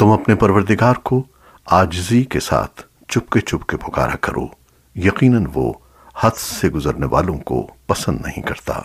تم اپنے پروردگار کو آجزی کے ساتھ چپکے چپکے پکارا کرو۔ یقیناً وہ حد سے گزرنے والوں کو پسند نہیں کرتا۔